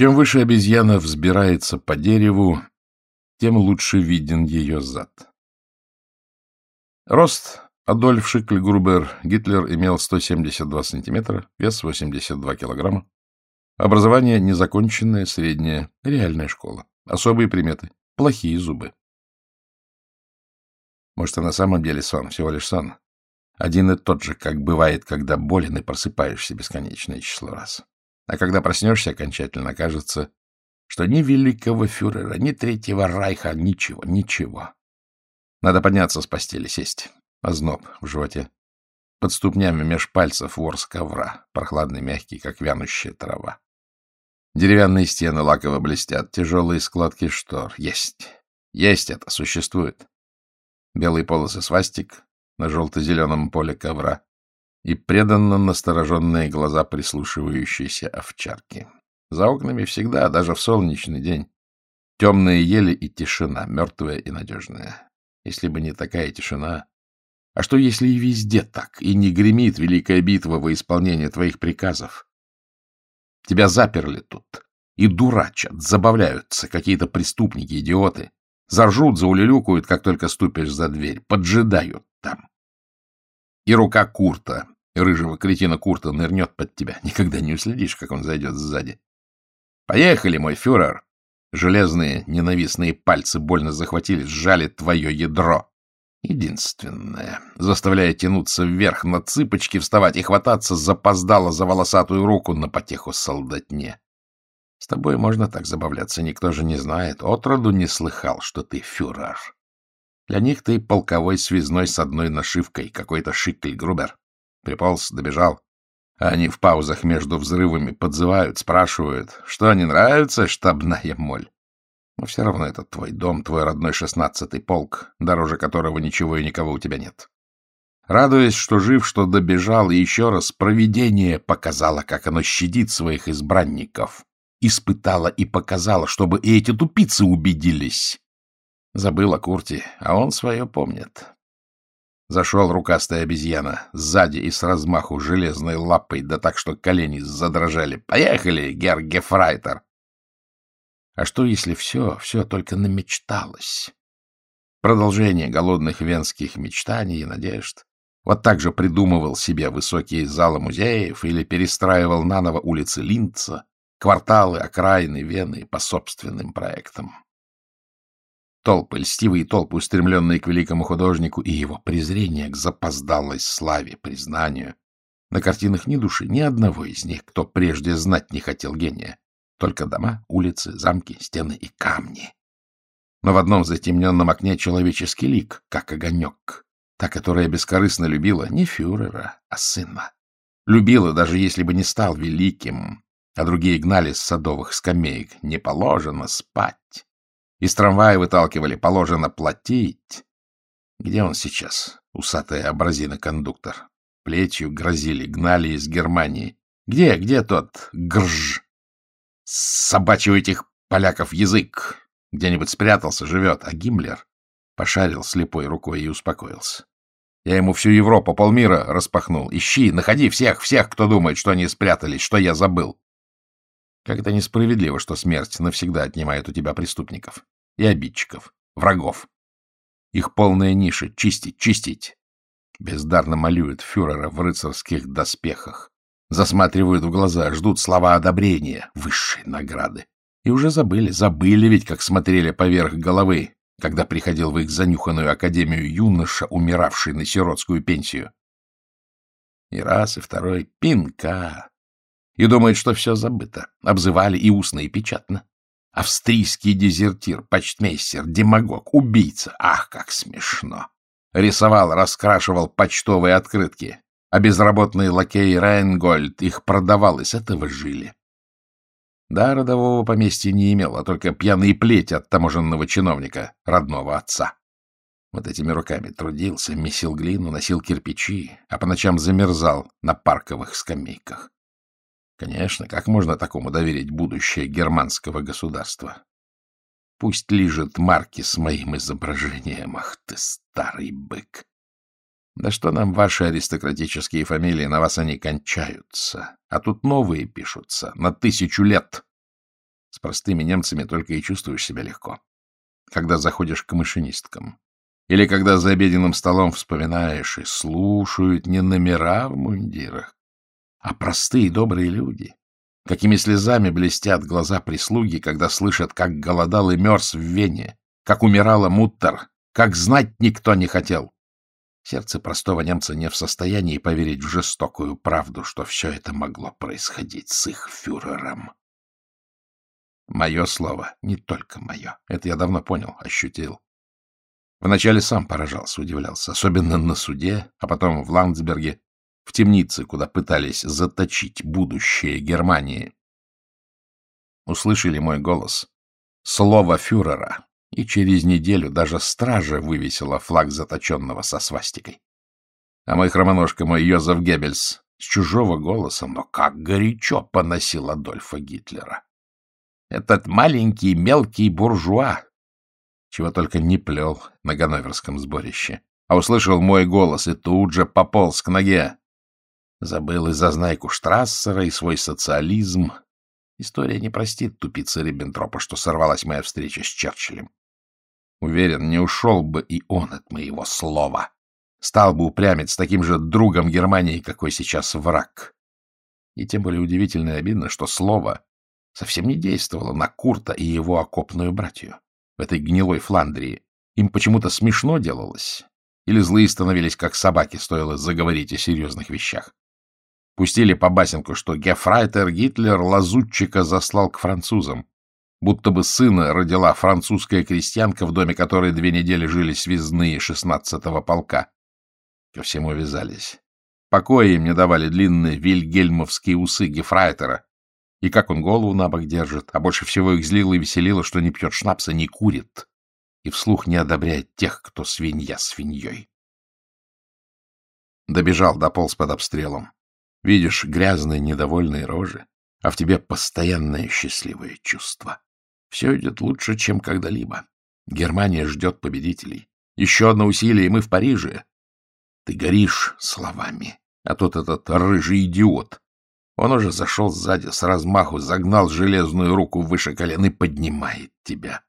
Чем выше обезьяна взбирается по дереву, тем лучше виден ее зад. Рост Адольф Шикль-Грубер Гитлер имел 172 сантиметра, вес 82 килограмма. Образование незаконченное, среднее, реальная школа. Особые приметы. Плохие зубы. Может, и на самом деле сон, всего лишь сон. Один и тот же, как бывает, когда болен и просыпаешься бесконечное число раз. А когда проснешься окончательно, кажется, что ни великого фюрера, ни третьего райха, ничего, ничего. Надо подняться с постели, сесть. Озноб в животе. Под ступнями меж пальцев ворс ковра, прохладный, мягкий, как вянущая трава. Деревянные стены лаково блестят, тяжелые складки штор. Есть. Есть это, существует. Белые полосы свастик на желто-зеленом поле ковра и преданно настороженные глаза прислушивающейся овчарки. За окнами всегда, даже в солнечный день, темные ели и тишина, мертвая и надежная. Если бы не такая тишина... А что, если и везде так, и не гремит великая битва во исполнение твоих приказов? Тебя заперли тут, и дурачат, забавляются какие-то преступники, идиоты. Заржут, заулюлюкают, как только ступишь за дверь, поджидают там. И рука Курта, рыжего кретина Курта, нырнет под тебя. Никогда не уследишь, как он зайдет сзади. Поехали, мой фюрер! Железные ненавистные пальцы больно захватили, сжали твое ядро. Единственное, заставляя тянуться вверх на цыпочки, вставать и хвататься, запоздало за волосатую руку на потеху солдатне. С тобой можно так забавляться, никто же не знает, отроду не слыхал, что ты фюрер. Для них ты полковой связной с одной нашивкой, какой-то шикль-грубер. Приполз, добежал. А они в паузах между взрывами подзывают, спрашивают, что не нравится штабная моль. Но все равно это твой дом, твой родной шестнадцатый полк, дороже которого ничего и никого у тебя нет. Радуясь, что жив, что добежал, и еще раз провидение показало, как оно щадит своих избранников. Испытало и показало, чтобы и эти тупицы убедились. Забыл о Курте, а он свое помнит. Зашел рукастая обезьяна, сзади и с размаху железной лапой, да так, что колени задрожали. «Поехали, Герр Гефрайтер!» А что, если все, все только намечталось? Продолжение голодных венских мечтаний и надежд. Вот так же придумывал себе высокие залы музеев или перестраивал наново улицы Линца, кварталы, окраины Вены по собственным проектам. Толпы, льстивые толпы, устремленные к великому художнику, и его презрение к запоздалой славе, признанию. На картинах ни души, ни одного из них, кто прежде знать не хотел гения. Только дома, улицы, замки, стены и камни. Но в одном затемненном окне человеческий лик, как огонек. Та, которая бескорыстно любила не фюрера, а сына. Любила, даже если бы не стал великим, а другие гнали с садовых скамеек. Не положено спать. Из трамвая выталкивали, положено платить. Где он сейчас, усатая абразина-кондуктор? Плетью грозили, гнали из Германии. Где, где тот грж? Собачий у этих поляков язык. Где-нибудь спрятался, живет. А Гиммлер пошарил слепой рукой и успокоился. Я ему всю Европу, полмира распахнул. Ищи, находи всех, всех, кто думает, что они спрятались, что я забыл. Как это несправедливо, что смерть навсегда отнимает у тебя преступников и обидчиков, врагов. Их полная ниша — чистить, чистить. Бездарно молюют фюрера в рыцарских доспехах. Засматривают в глаза, ждут слова одобрения, высшей награды. И уже забыли, забыли ведь, как смотрели поверх головы, когда приходил в их занюханную академию юноша, умиравший на сиротскую пенсию. И раз, и второй — пинка, и думает, что все забыто. Обзывали и устно, и печатно. Австрийский дезертир, почтмейстер, демагог, убийца. Ах, как смешно! Рисовал, раскрашивал почтовые открытки, а безработный лакей Райнгольд их продавал, и с этого жили. Да, родового поместья не имел, а только пьяные плети от таможенного чиновника, родного отца. Вот этими руками трудился, месил глину, носил кирпичи, а по ночам замерзал на парковых скамейках. Конечно, как можно такому доверить будущее германского государства? Пусть лежит марки с моим изображением. Ах ты, старый бык! Да что нам ваши аристократические фамилии, на вас они кончаются. А тут новые пишутся, на тысячу лет. С простыми немцами только и чувствуешь себя легко. Когда заходишь к машинисткам. Или когда за обеденным столом вспоминаешь и слушают не номера в мундирах, а простые добрые люди. Какими слезами блестят глаза прислуги, когда слышат, как голодал и мерз в Вене, как умирала Муттер, как знать никто не хотел. Сердце простого немца не в состоянии поверить в жестокую правду, что все это могло происходить с их фюрером. Мое слово, не только мое. Это я давно понял, ощутил. Вначале сам поражался, удивлялся, особенно на суде, а потом в Ландсберге, в темнице, куда пытались заточить будущее Германии. Услышали мой голос. Слово фюрера, и через неделю даже стража вывесила флаг заточенного со свастикой. А мой хромоножка, мой Йозеф Геббельс, с чужого голоса, но как горячо поносил Адольфа Гитлера. Этот маленький мелкий буржуа, чего только не плел на ганноверском сборище, а услышал мой голос и тут же пополз к ноге. Забыл и зазнайку Штрассера, и свой социализм. История не простит тупицы Риббентропа, что сорвалась моя встреча с Черчиллем. Уверен, не ушел бы и он от моего слова. Стал бы упрямец таким же другом Германии, какой сейчас враг. И тем более удивительно и обидно, что слово совсем не действовало на Курта и его окопную братью в этой гнилой Фландрии. Им почему-то смешно делалось. Или злые становились, как собаки, стоило заговорить о серьезных вещах. Пустили по басенку, что Гефрайтер Гитлер лазутчика заслал к французам, будто бы сына родила французская крестьянка, в доме которой две недели жили связные шестнадцатого полка. Ко всему вязались. Покоя им не давали длинные вильгельмовские усы Гефрайтера. И как он голову на бок держит, а больше всего их злило и веселило, что не пьет шнапса, не курит и вслух не одобряет тех, кто свинья свиньей. Добежал, дополз под обстрелом. Видишь грязные, недовольные рожи, а в тебе постоянное счастливое чувство. Все идет лучше, чем когда-либо. Германия ждет победителей. Еще одно усилие, и мы в Париже. Ты горишь словами, а тот этот рыжий идиот. Он уже зашел сзади с размаху, загнал железную руку выше колен и поднимает тебя.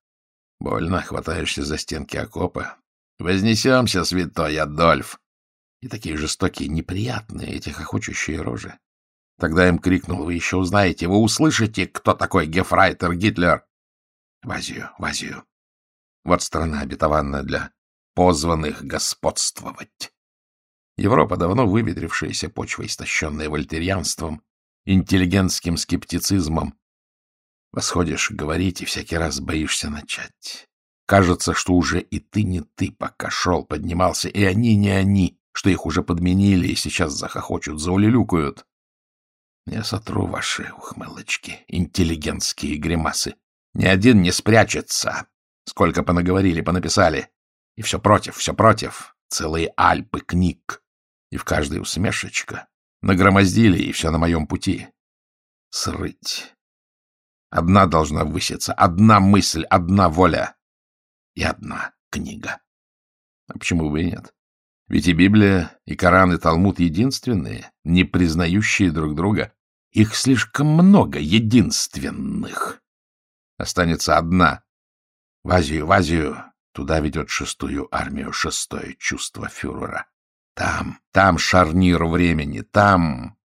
Больно хватаешься за стенки окопа. Вознесемся, святой Адольф. И такие жестокие, неприятные эти хохочущие рожи. Тогда им крикнул, вы еще узнаете, вы услышите, кто такой Гефрайтер Гитлер. В Азию, в Азию. Вот страна обетованная для позванных господствовать. Европа, давно выветрившаяся почва, истощенная вольтерианством, интеллигентским скептицизмом. Восходишь говорить и всякий раз боишься начать. Кажется, что уже и ты не ты, пока шел, поднимался, и они не они, что их уже подменили и сейчас захохочут, заулюлюкают. Я сотру ваши ухмылочки, интеллигентские гримасы. Ни один не спрячется. Сколько понаговорили, понаписали. И все против, все против. Целые альпы книг. И в каждой усмешечка. Нагромоздили, и все на моем пути. Срыть. Одна должна выситься, одна мысль, одна воля и одна книга. А почему бы и нет? Ведь и Библия, и Коран, и Талмуд единственные, не признающие друг друга. Их слишком много единственных. Останется одна. В Азию, в Азию. Туда ведет шестую армию, шестое чувство фюрера. Там, там шарнир времени, там